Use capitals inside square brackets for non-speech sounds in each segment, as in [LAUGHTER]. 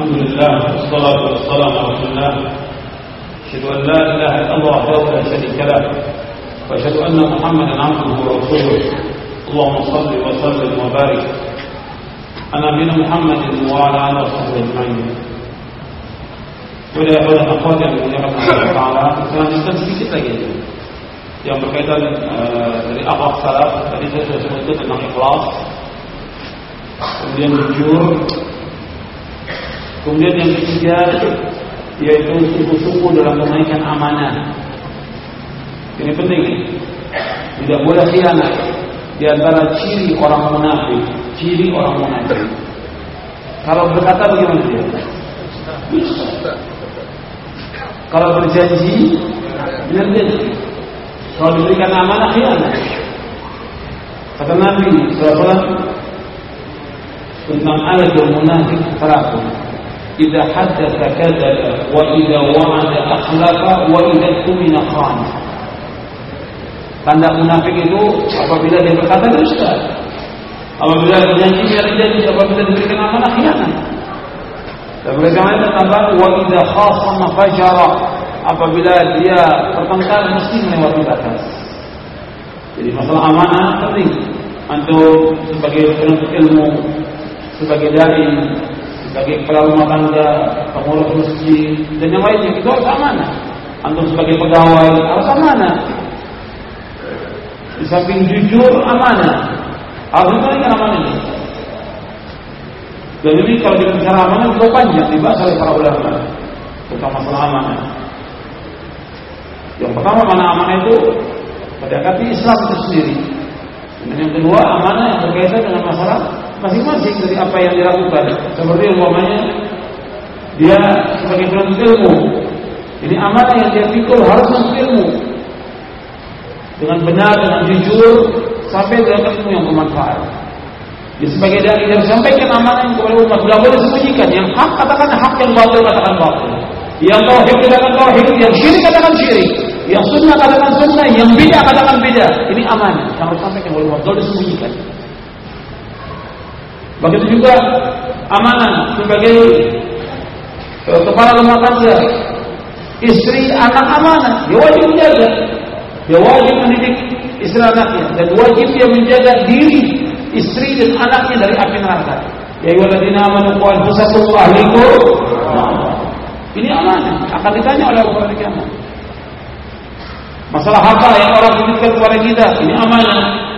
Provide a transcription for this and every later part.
الحمد لله والصلاة والسلام على رسول الله. أشهد أن لا إله إلا الله وحده لا شريك له. وأشهد أن محمدا عبده ورسوله. اللهم صل وسلم وبارك أنا من محمد وعلى آله وصحبه أجمعين. ولا يقول أن أخواتي من الله تعالى كان جدا في جدا جدا yang berkaitan eh, dari apa salah. Tadi saya sudah sebutkan tentang ikhlas. Kemudian yang ketiga yaitu sungguh-sungguh dalam menunaikan amanah. Ini penting. Tidak boleh khianat. Di antara ciri orang munafik, ciri orang munafik. Kalau berkata bagaimana dia? Kalau berjanji, benar. Kalau diberikan amanah, khianat. Kata Nabi SAW tentang ayat munafik terakhir. Kadzaba wa idza wa'ada akhlafa wa idza tumina khana. Tanda munafik itu apabila dia berkata dusta. Apabila berjanji dia berjanji, apabila diberikan amanah khianat. Dan mereka lain tambah wa idza khasama fajara. Apabila dia bertengkar mesti melewati batas. Jadi masalah amanah penting. Antum sebagai penuntut ilmu, sebagai dai, sebagai kepala rumah tangga, pengurus masjid, dan yang lainnya itu harus amanah. Antum sebagai pegawai harus amanah. Di samping jujur amanah, harus menunaikan amanah ini. Dan ini kalau kita bicara amanah itu panjang dibahas oleh para ulama tentang masalah amanah. Yang pertama mana amanah itu mendekati Islam itu sendiri. Dan yang kedua amanah yang berkaitan dengan masalah masing-masing dari apa yang dilakukan. Seperti umpamanya dia sebagai penuntut ilmu, ini amanah yang dia pikul harus menuntut ilmu dengan benar, dengan jujur sampai dia ilmu yang bermanfaat. Dia sebagai dari dia sampaikan amanah yang kepada umat, tidak boleh sembunyikan. Yang hak katakan hak, yang batil katakan batil. Yang tauhid katakan tauhid, yang syirik katakan syirik, yang sunnah katakan sunnah, yang bid'ah katakan bid'ah. Ini amanah yang harus sampaikan oleh umat, tidak disembunyikan. Begitu juga amanah sebagai kepala rumah tangga, istri anak amanah, dia wajib menjaga, dia wajib mendidik istri anaknya dan wajib dia menjaga diri istri dan anaknya dari api neraka. Ya ayyuhalladzina amanu qu anfusakum wa. Ini amanah akan ditanya oleh Allah kiamat. Masalah harta yang orang titipkan kepada kita, ini amanah.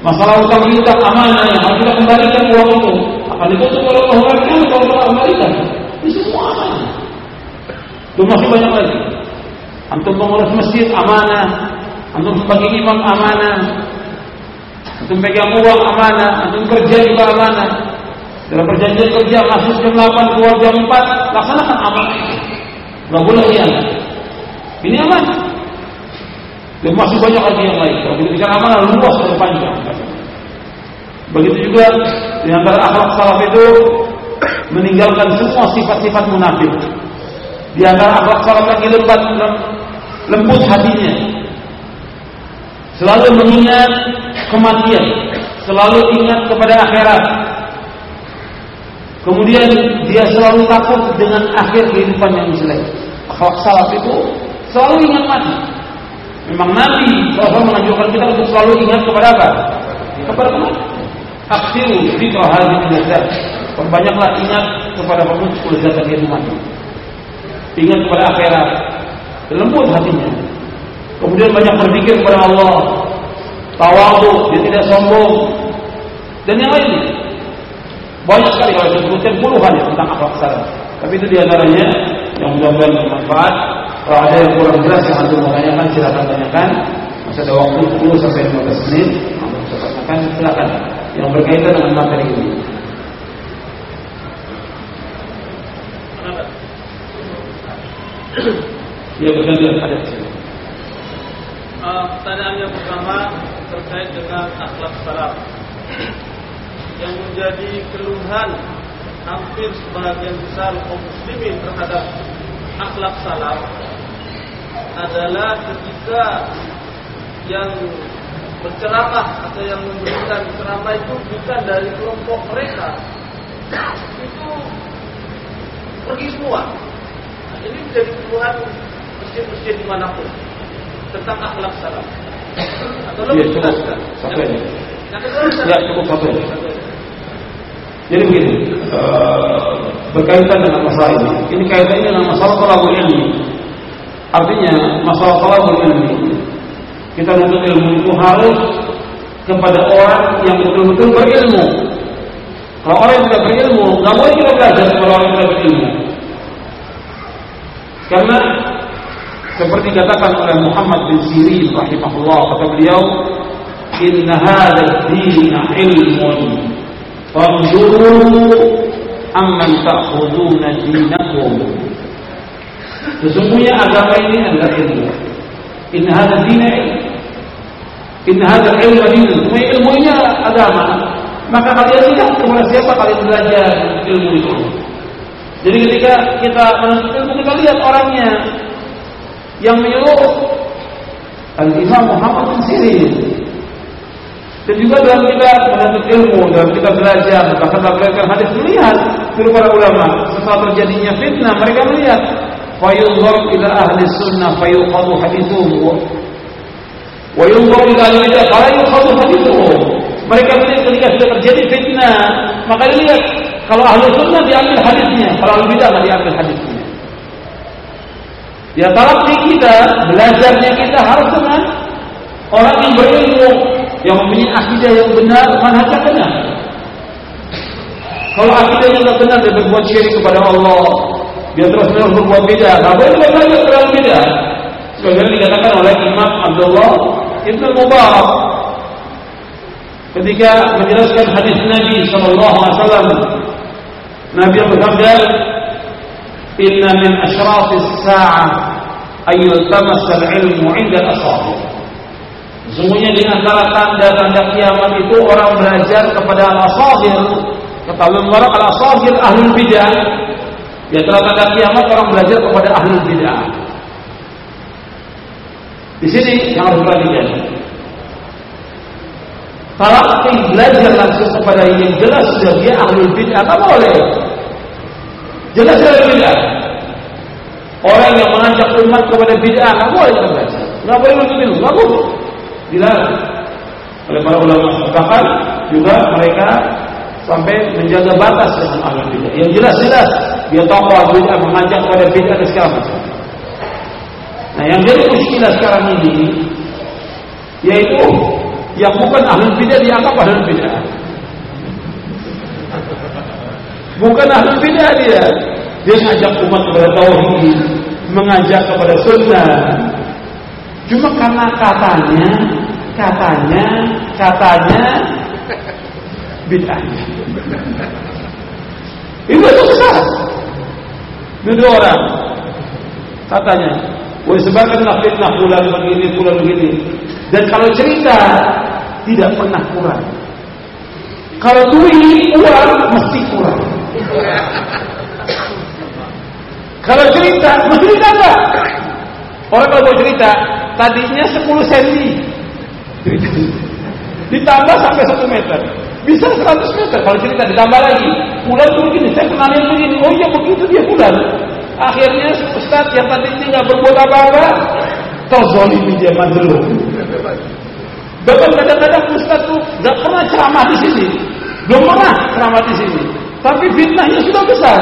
Masalah utang kita amanah yang harus kita kembalikan uang itu akan ditutup oleh Allah kalau kita kembalikan. Ini semua amanah. Dan masih banyak lagi. Antum pengurus masjid amanah, antum sebagai imam amanah, Antum pegang uang amanah, antum kerja juga amanah. Dalam perjanjian kerja masuk jam 8 keluar jam 4, laksanakan amanah itu. Enggak boleh khianat. Ini amanah. Dan masih banyak lagi yang lain. Kalau kita bicara amanah luas dan panjang. Begitu juga di antara akhlak salaf itu meninggalkan semua sifat-sifat munafik. Di antara akhlak salaf lagi lembat lembut hatinya. Selalu mengingat kematian, selalu ingat kepada akhirat. Kemudian dia selalu takut dengan akhir kehidupan yang jelek. Akhlak salaf itu selalu ingat mati. Memang Nabi SAW menganjurkan kita untuk selalu ingat kepada apa? Kepada kematian. Aksiru zikra hadhihi ladzat. Perbanyaklah ingat kepada pemutus lezat yaitu mati. Ingat kepada akhirat. Lembut hatinya. Kemudian banyak berpikir kepada Allah. Tawadu, dia tidak sombong. Dan yang lainnya. Banyak sekali kalau saya sebutkan puluhan ya tentang akhlak salaf. Tapi itu di antaranya yang mudah-mudahan bermanfaat. Kalau ada yang kurang jelas yang mau tanyakan silakan tanyakan. Masih ada waktu 10 sampai 15 menit. Anda bisa tanyakan silakan. Yang berkaitan dengan materi ini. Ya bergantian ada. Uh, pertanyaan yang pertama terkait dengan akhlak salaf yang menjadi keluhan hampir sebagian besar kaum muslimin terhadap akhlak salaf adalah ketika yang berceramah atau yang memberikan ceramah itu bukan dari kelompok mereka itu pergi semua. Nah, ini menjadi keluhan masjid-masjid di mana pun tentang akhlak salaf. Atau lebih ya, cukup. Sampai ini. Ya cukup sampai ini. Jadi begini, uh, berkaitan dengan masalah ini. Ini kaitannya dengan masalah talabul ilmi. Artinya masalah talabul ilmi. Kita menuntut ilmu itu harus kepada orang yang betul-betul berilmu. Kalau orang yang tidak berilmu, nggak boleh kita belajar kepada orang yang tidak berilmu. Karena seperti dikatakan oleh Muhammad bin Sirin rahimahullah kata beliau, "Inna hadzal din ilmun." Fanzuru amman ta'khuduna dinakum. Sesungguhnya agama ini adalah ilmu. Inna hadzal din ilmu. Inna hadzal ilmu din. Semua ilmu ini agama. Maka kalian lihat kepada siapa kalian belajar ilmu itu. Jadi ketika kita menuntut ilmu kita lihat orangnya yang menyuruh Al-Imam Muhammad bin Sirin dan juga dalam kita menuntut ilmu, dalam kita belajar, bahkan dalam belajar hadis melihat dulu para ulama setelah terjadinya fitnah mereka melihat ahli sunnah fayuqadu hadithuhum wa yunzar ila ahli bidah fala yuqadu hadithuhum mereka melihat ketika sudah terjadi fitnah maka dilihat kalau ahli sunnah diambil hadisnya kalau ahli bidah tidak diambil hadisnya. Ya talakti kita, belajarnya kita harus dengan orang yang berilmu, yang mempunyai akidah yang benar, manhaj benar. Kalau akidahnya tidak benar, dia berbuat syirik kepada Allah, dia terus menerus berbuat beda. Nah, boleh belajar terlalu beda. Sebagaimana dikatakan oleh Imam Abdullah Ibn Mubarak ketika menjelaskan hadis Nabi Sallallahu Alaihi Wasallam. Nabi bersabda, inna min asyrafis sa'ah ayyul tamasal ilmu inda ashabi Sesungguhnya di antara tanda-tanda kiamat itu orang belajar kepada al-asagir. Ketahuan orang al-asagir ahlul bidah. Antara tanda kiamat orang belajar kepada ahlul bidah. Di sini yang harus perhatikan. Kalau belajar langsung kepada yang jelas sudah dia ahlul bidah, tak boleh. Jelas dari bid'ah. Orang yang mengajak umat kepada bid'ah nggak boleh kita baca. Nggak boleh ilmu, nggak boleh. Dilarang oleh para ulama. Bahkan juga mereka sampai menjaga batas dengan ahli bid'ah. Yang jelas-jelas dia tokoh bid'ah mengajak kepada bid'ah dan segala macam. Nah, yang jadi muskilah sekarang ini yaitu yang bukan ahli bid'ah dianggap ahli bid'ah. Bukan ahli bid'ah dia. Dia ngajak umat kepada tauhid, mengajak kepada sunnah. Cuma karena katanya, katanya, katanya bid'ah. Itu susah. Itu orang katanya, Wah sebarkanlah fitnah bulan begini, bulan begini. Dan kalau cerita tidak pernah kurang. Kalau duit uang mesti kurang. Kalau cerita, cerita enggak? Orang kalau mau cerita, tadinya 10 cm. Ditambah sampai 1 meter. Bisa 100 meter kalau cerita ditambah lagi. Bulan tuh begini, saya kenalin begini. Oh iya begitu dia bulan. Akhirnya Ustaz yang tadi nggak berbuat apa-apa, terzolimi dia dulu. Bahkan kadang-kadang Ustaz tuh nggak pernah ceramah di sini, belum pernah ceramah di sini. Tapi fitnahnya sudah besar.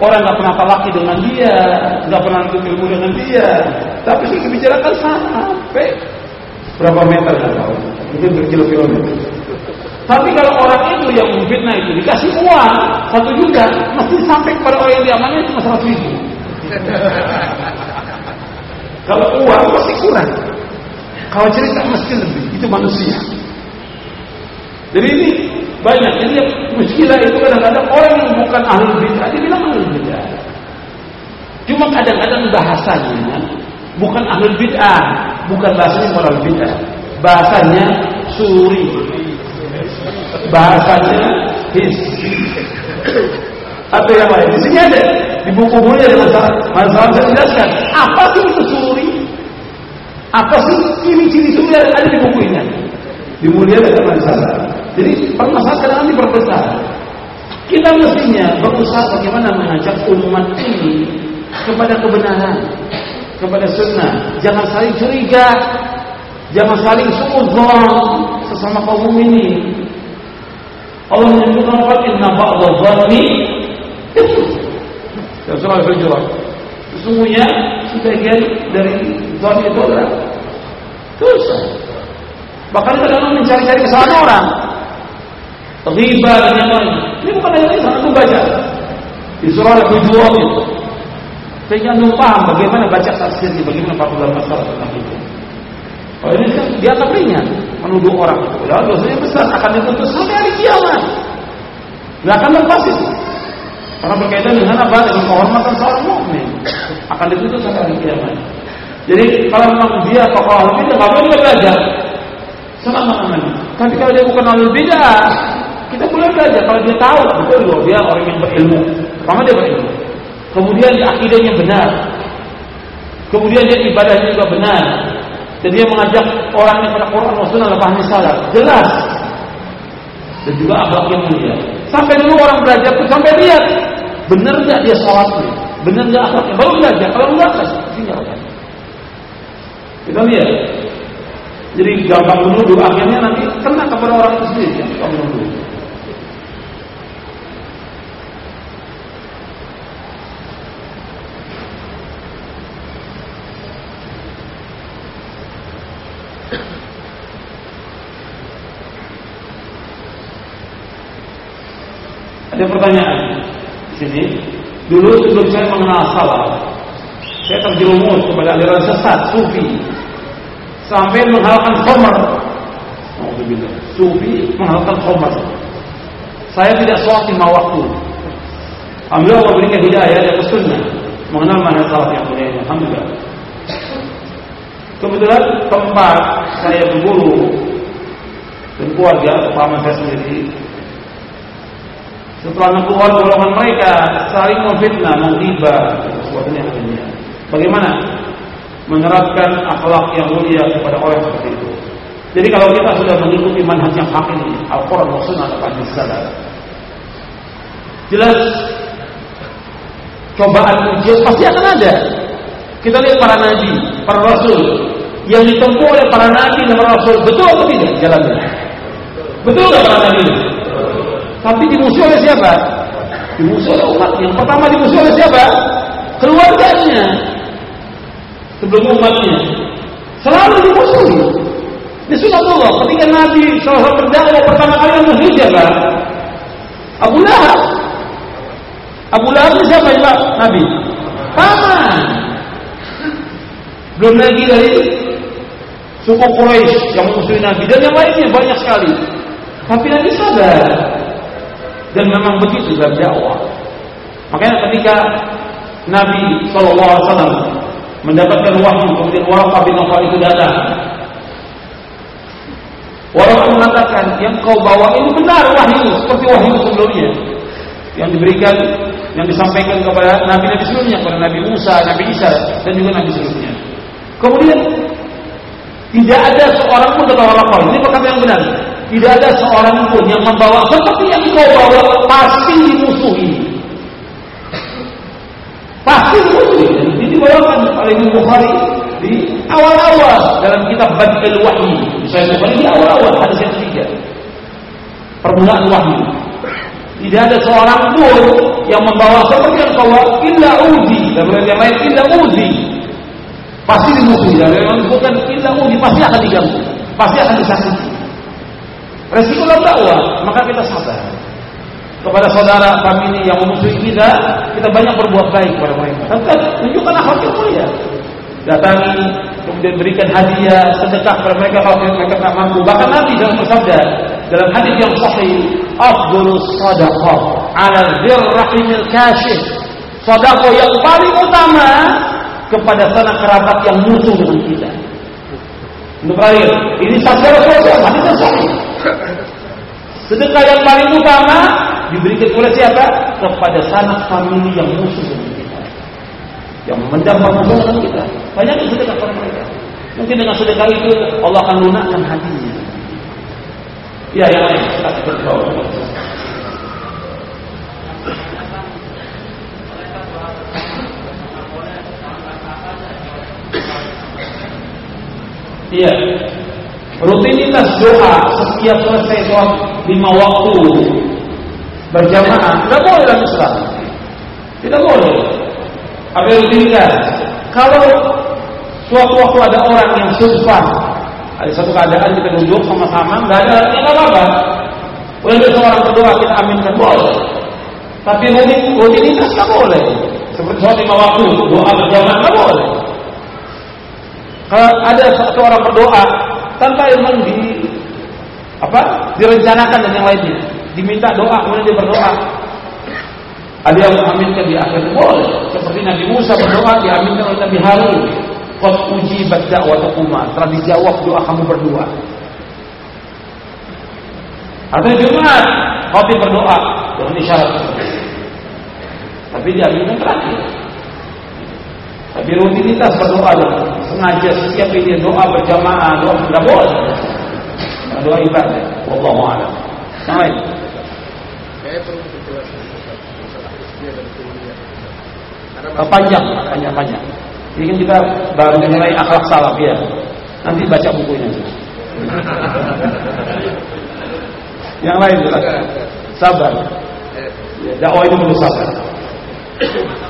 Orang nggak pernah talaki dengan dia, nggak pernah ikut ilmu dengan dia. Tapi sudah dibicarakan sampai berapa meter nggak tahu, mungkin berkilo-kilometer. Tapi kalau orang itu yang memfitnah itu dikasih uang satu juta, mesti sampai kepada orang yang diamannya cuma seratus ribu. [LAUGHS] kalau uang pasti kurang. Kalau cerita mesti lebih, itu manusia. Jadi ini banyak. Jadi muskilah itu kadang-kadang orang yang bukan ahli bid'ah dia bilang ahli bid'ah. Cuma kadang-kadang bahasanya bukan ahli bid'ah, bukan bahasanya moral bid'ah. Bahasanya suri. Bahasanya his. Atau yang lain. Di sini ada di buku-buku ada masalah. Masalah saya jelaskan. Apa sih itu suri? Apa sih ciri-ciri suri ada di buku ini? Mulia ada masalah. Jadi permasalahan kadang diperbesar. Kita kita mestinya berusaha bagaimana mengajak umat ini kepada kebenaran, kepada sunnah. Jangan saling curiga, jangan saling suudzon sesama kaum ini. Allah menyebutkan apa? Inna ba'dha dhanni Dan surah Al-Hujurat. Sesungguhnya sebagian dari zon itu adalah dosa. Bahkan kadang mencari-cari kesalahan orang. Riba dan yang lain. Ini bukan hanya ini, sangat baca. Di surah Al-Hujurat itu. Sehingga anda paham bagaimana baca tafsirnya, bagaimana para masalah tentang itu. Kalau ini kan dianggap ringan, menuduh orang. Padahal dosanya besar, akan dituntut sampai hari kiamat. Tidak akan lepas itu. Karena berkaitan dengan apa? Dengan kehormatan seorang mukmin. Akan dituntut sampai hari kiamat. Jadi kalau memang dia tokoh ahli bidah, nggak boleh belajar. Selama aman. Tapi kalau dia bukan ahli bidah, kita boleh belajar. Kalau dia tahu, betul loh, dia orang yang berilmu. Pertama dia berilmu. Kemudian dia akidahnya benar. Kemudian dia ibadahnya juga benar. Dan dia mengajak orang yang pada Quran dan Sunnah pahami salah. Jelas. Dan juga akhlak yang mulia. Sampai dulu orang belajar tuh sampai lihat benar nggak dia sholatnya, benar nggak akhlaknya. Baru belajar. Kalau enggak, tinggalkan. Kita lihat. Jadi gampang menuduh akhirnya nanti kena kepada orang itu sendiri yang gampang menuduh. Ada pertanyaan di sini. Dulu sebelum saya mengenal salah, saya terjerumus kepada aliran sesat, sufi, sampai menghalalkan khomer. Sufi menghalalkan khomer. Saya tidak sholat lima waktu. Alhamdulillah Allah berikan hidayah dan sunnah mengenal mana salah yang mulia. Alhamdulillah. Kebetulan tempat saya berguru dan keluarga, paman saya sendiri setelah keluar golongan mereka saling memfitnah, menghibah yang lainnya. Bagaimana menerapkan akhlak yang mulia kepada orang seperti itu? Jadi kalau kita sudah mengikuti manhaj yang hak ini, Al-Quran dan Sunnah salaf, jelas cobaan ujian pasti akan ada. Kita lihat para nabi, para rasul yang ditempuh oleh para nabi dan para rasul betul atau tidak jalannya? Betul nggak para nabi? Tapi dimusuhi oleh siapa? Dimusuhi oleh umat. Yang pertama dimusuhi oleh siapa? Keluarganya. Sebelum umatnya. Selalu dimusuhi. Ini sunatullah. Ketika Nabi SAW berdakwah pertama kali yang siapa? Abu Lahab. Abu Lahab ini siapa ya Pak? Nabi. Paman. Belum lagi dari suku Quraisy yang memusuhi Nabi dan yang lainnya banyak sekali. Tapi Nabi sadar dan memang begitu dalam dakwah. Makanya ketika Nabi SAW mendapatkan wahyu, kemudian Waraqah bin Nawfal itu datang. Waraqah mengatakan yang kau bawa ini benar wahyu seperti wahyu sebelumnya yang diberikan, yang disampaikan kepada Nabi-Nabi sebelumnya, kepada Nabi Musa, Nabi Isa, dan juga Nabi sebelumnya. Kemudian tidak ada seorang pun kata Waraqah, ini perkara yang benar. Tidak ada seorang pun yang membawa seperti yang kau bawa pasti dimusuhi. Pasti dimusuhi. Dan ini dibawakan oleh Imam Bukhari di awal-awal dalam kitab Badil Wahyi. Saya Bukhari di awal-awal hadis yang ketiga. Permulaan wahyu. Tidak ada seorang pun yang membawa seperti yang kau bawa illa uzi. Dan yang lain illa uzi. Pasti dimusuhi. Dan yang bukan pasti akan diganggu. Pasti akan disakiti. Resiko dalam dakwah, maka kita sabar. Kepada saudara kami ini yang memusuhi kita, kita banyak berbuat baik kepada mereka. Tentu tunjukkan akhlak yang mulia. Datangi, kemudian berikan hadiah, sedekah kepada mereka kalau mereka tak mampu. Bahkan Nabi dalam bersabda dalam hadis yang sahih, "Afdhalus sadaqah 'ala dzir rahimil kashif." Sedekah yang paling utama kepada sanak kerabat yang musuh dengan kita. Untuk terakhir, ini sabda Rasulullah, hadis yang sahih. Sedekah yang paling utama diberikan oleh siapa? Kepada sanak famili yang musuh dengan kita. Yang mendapat musuh kita. Banyak yang sedekah kepada mereka. Mungkin dengan sedekah itu Allah akan lunakkan hatinya. Ya, yang lain. Kita Iya. Rutinitas doa setiap selesai sholat lima waktu berjamaah tidak boleh dalam Islam. Tidak boleh. Apa yang rutinitas? Kalau suatu waktu ada orang yang sumpah, ada satu keadaan kita duduk sama-sama, nggak ada, ya nggak apa-apa. Boleh seorang berdoa kita aminkan boleh. Tapi rutinitas nggak boleh. Seperti sholat lima waktu, doa berjamaah nggak boleh. Ada satu orang berdoa tanpa memang di apa direncanakan dan yang lainnya, diminta doa kemudian dia berdoa. Ada yang mengaminkan di akhir boleh, seperti Nabi Musa berdoa diaminkan oleh Nabi Harun. Qad ujibat da'watukuma, telah dijawab doa kamu berdua. Atau Jumat, khotib berdoa dengan isyarat. Tapi diaminkan terakhir. Tapi rutinitas berdoa sengaja setiap ini doa berjamaah doa tidak boleh. Doa ibadah. Wallahu a'lam. Sampai. Saya perlu penjelasan masalah istilah dan kemuliaan. Karena Oh, panjang, panjang, panjang. Ini kan kita baru menilai akhlak salaf ya. Nanti baca bukunya. [LAUGHS] Yang lain silakan. Sabar. Ya, dakwah itu perlu sabar. [COUGHS]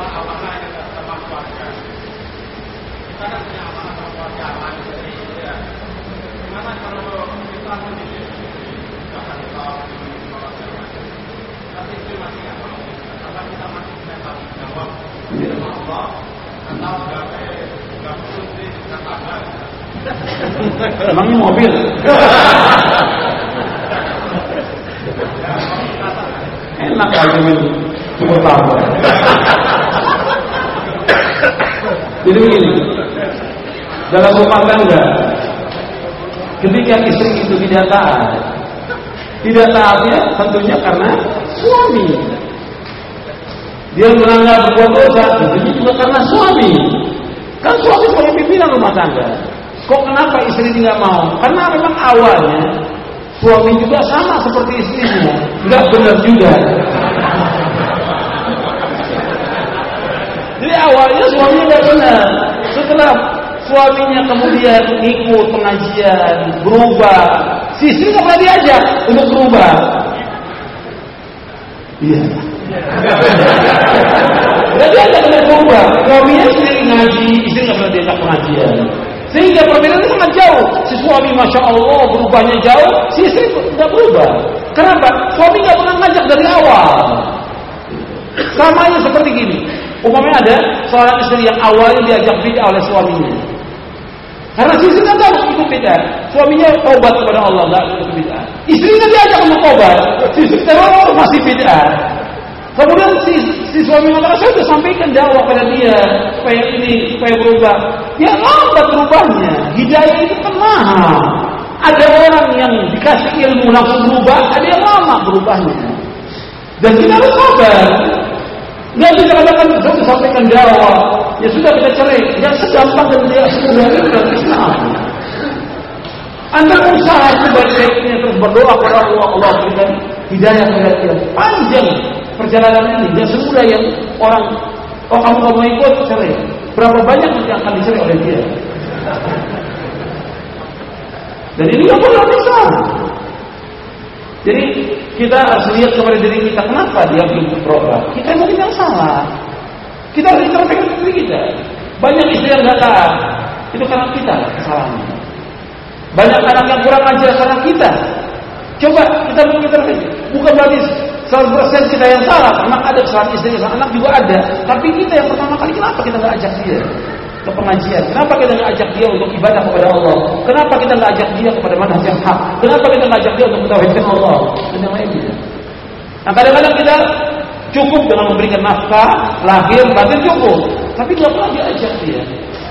Emangnya mobil? Enak aja main super tambah. Jadi begini, dalam rumah tangga, ketika istri itu tidak taat, tidak taatnya tentunya karena suami. Dia melanggar berbuat dosa, tentunya juga karena suami. Kan suami sebagai pimpinan rumah tangga. Kok kenapa istri tidak mau? Karena memang awalnya suami juga sama seperti istrinya. Tidak benar juga. Jadi awalnya suaminya tidak benar. Setelah suaminya kemudian ikut pengajian, berubah, si istri nggak pernah diajak untuk berubah. Iya. Tidak diajak untuk berubah. Suaminya sendiri ngaji, istri nggak pernah diajak pengajian. Sehingga perbedaannya sangat jauh. Si suami masya Allah berubahnya jauh, si istri tidak berubah. Kenapa? Suami nggak pernah ngajak dari awal. Samanya seperti gini. Umpamanya ada seorang istri yang awalnya diajak bid'ah oleh suaminya. Karena si istri nggak tahu itu bid'ah. Suaminya taubat kepada Allah nggak itu bid'ah. Istrinya diajak untuk taubat, si istri terus masih bid'ah. Kemudian si, si suami mengatakan saya sudah sampaikan dakwah pada dia supaya ini supaya berubah. Ya lambat berubahnya. Hidayah itu kan mahal. Ada orang yang dikasih ilmu langsung berubah, ada yang lama berubahnya. Dan kita harus sabar. Nggak bisa katakan saya sudah sampaikan dakwah, ya sudah kita cerai. Yang segampang dan tidak semudah itu Islam. Anda berusaha sebaik-baiknya terus berdoa kepada Allah, Allah berikan hidayah kepada dia. Panjang perjalanan ini dan semudah yang orang oh kamu kamu ikut cerai. Berapa banyak yang akan dicerai oleh dia? Dan ini nggak boleh Islam. Jadi kita harus lihat kepada diri kita kenapa dia belum berubah. Kita mungkin yang salah. Kita harus introspeksi diri kita. Banyak istri yang taat, itu karena kita kesalahannya. Banyak anak yang kurang ajar karena kita. Coba kita mengintervensi. Bukan berarti 100% kita yang salah. Anak ada kesalahan istri, kesalahan anak juga ada. Tapi kita yang pertama kali kenapa kita nggak ajak dia ke pengajian? Kenapa kita nggak ajak dia untuk ibadah kepada Allah? Kenapa kita nggak ajak dia kepada manhaj yang hak? Kenapa kita nggak ajak dia untuk mentauhidkan Allah dan yang? Nah kadang-kadang kita cukup dengan memberikan nafkah, lahir, batin cukup. Tapi nggak pernah diajak dia.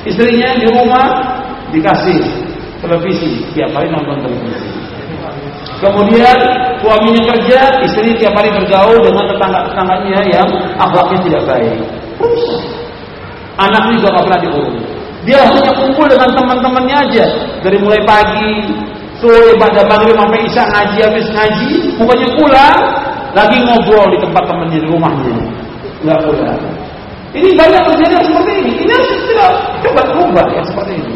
Istrinya di rumah dikasih televisi, tiap hari nonton televisi. Kemudian suaminya kerja, istri tiap hari bergaul dengan tetangga-tetangganya yang akhlaknya tidak baik. Rusak. Anak juga nggak pernah diurus. Dia hanya kumpul dengan teman-temannya aja. Dari mulai pagi, sore, pada maghrib sampai isya ngaji, habis ngaji, bukannya pulang, lagi ngobrol di tempat temannya di rumahnya. Nggak pulang. Ini banyak terjadi yang seperti ini. Ini harus kita coba ubah yang seperti ini.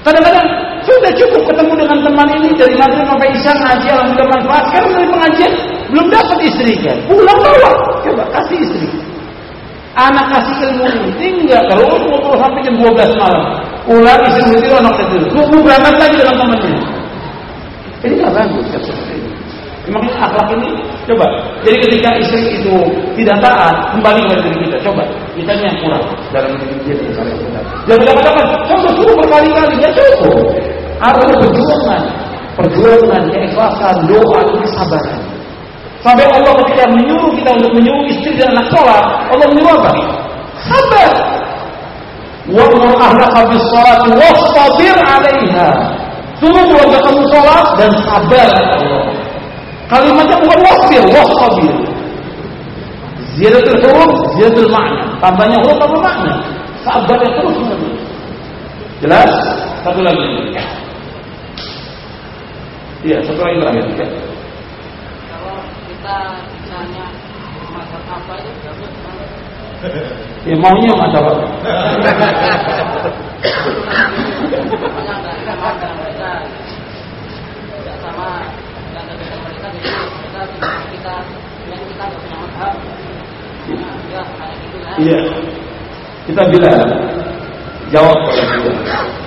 Kadang-kadang sudah cukup ketemu dengan teman ini dari maghrib sampai isya ngaji alhamdulillah manfaat. Sekarang dari pengajian belum dapat istri kan. Pulang bawa, coba kasih istri. Anak kasih ilmu tinggal kalau ngobrol sampai jam 12 malam. Pulang istri itu anak kecil. Tunggu berangkat lagi dengan temannya. Ini nggak bagus ya seperti ini. Memang akhlak ini coba. Jadi ketika istri itu tidak taat, kembali kepada diri kita. Coba kita yang kurang dalam diri kita yang kita. Jangan katakan, coba suruh berkali-kali ya cukup. Ada perjuangan, perjuangan, keikhlasan, doa, kesabaran. Sampai Allah ketika menyuruh kita untuk menyuruh istri dan anak sholat, Allah menyuruh apa? Sabar. Wa'mur ahlaka bis sholat wastabir 'alaiha. Suruh keluarga kamu sholat dan sabar Allah. Kalimatnya bukan wasbir, wastabir. Ziyadatul huruf, ziyadatul makna. Tambahnya huruf tambah makna. Sabar yang terus menerus. Jelas? Satu lagi. Iya, satu lagi terakhir. Ya. Kalau kita misalnya masak apa itu Ya maunya mata apa? Sama mereka kita yang kita gitu Iya. Kita bilang jawab pada dia.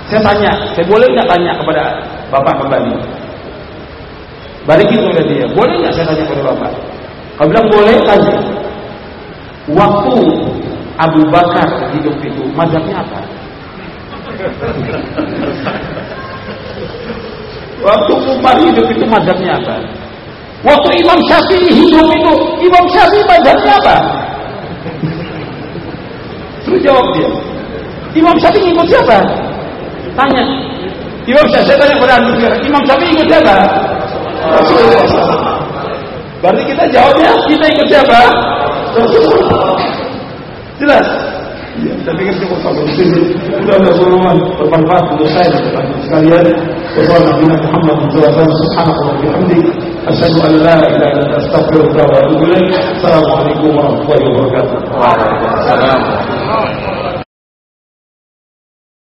Saya tanya, saya boleh nggak tanya kepada bapak kembali? Balikin kepada dia, boleh nggak saya tanya kepada bapak? Kalau bilang boleh, tanya. Waktu Abu Bakar hidup itu, mazhabnya apa? Waktu Umar hidup itu mazhabnya apa? Waktu Imam Syafi'i hidup itu, Imam Syafi'i mazhabnya apa? Terus jawab dia. Imam Syafi'i ikut siapa? Tanya. Imam Syafi'i, saya tanya kepada sekarang. Imam Syafi'i ikut siapa? Rasulullah. Berarti kita jawabnya, kita ikut siapa? Rasulullah. Jelas? Ya, saya pikir cukup sampai di sini. Sudah ada pengumuman bermanfaat untuk saya dan وصلى نبينا محمد صلى الله عليه وسلم سبحانه وبحمدك أشهد أن لا إله إلا أنت أستغفرك وأتوب إليك. السلام عليكم ورحمة الله وبركاته. وعليكم السلام.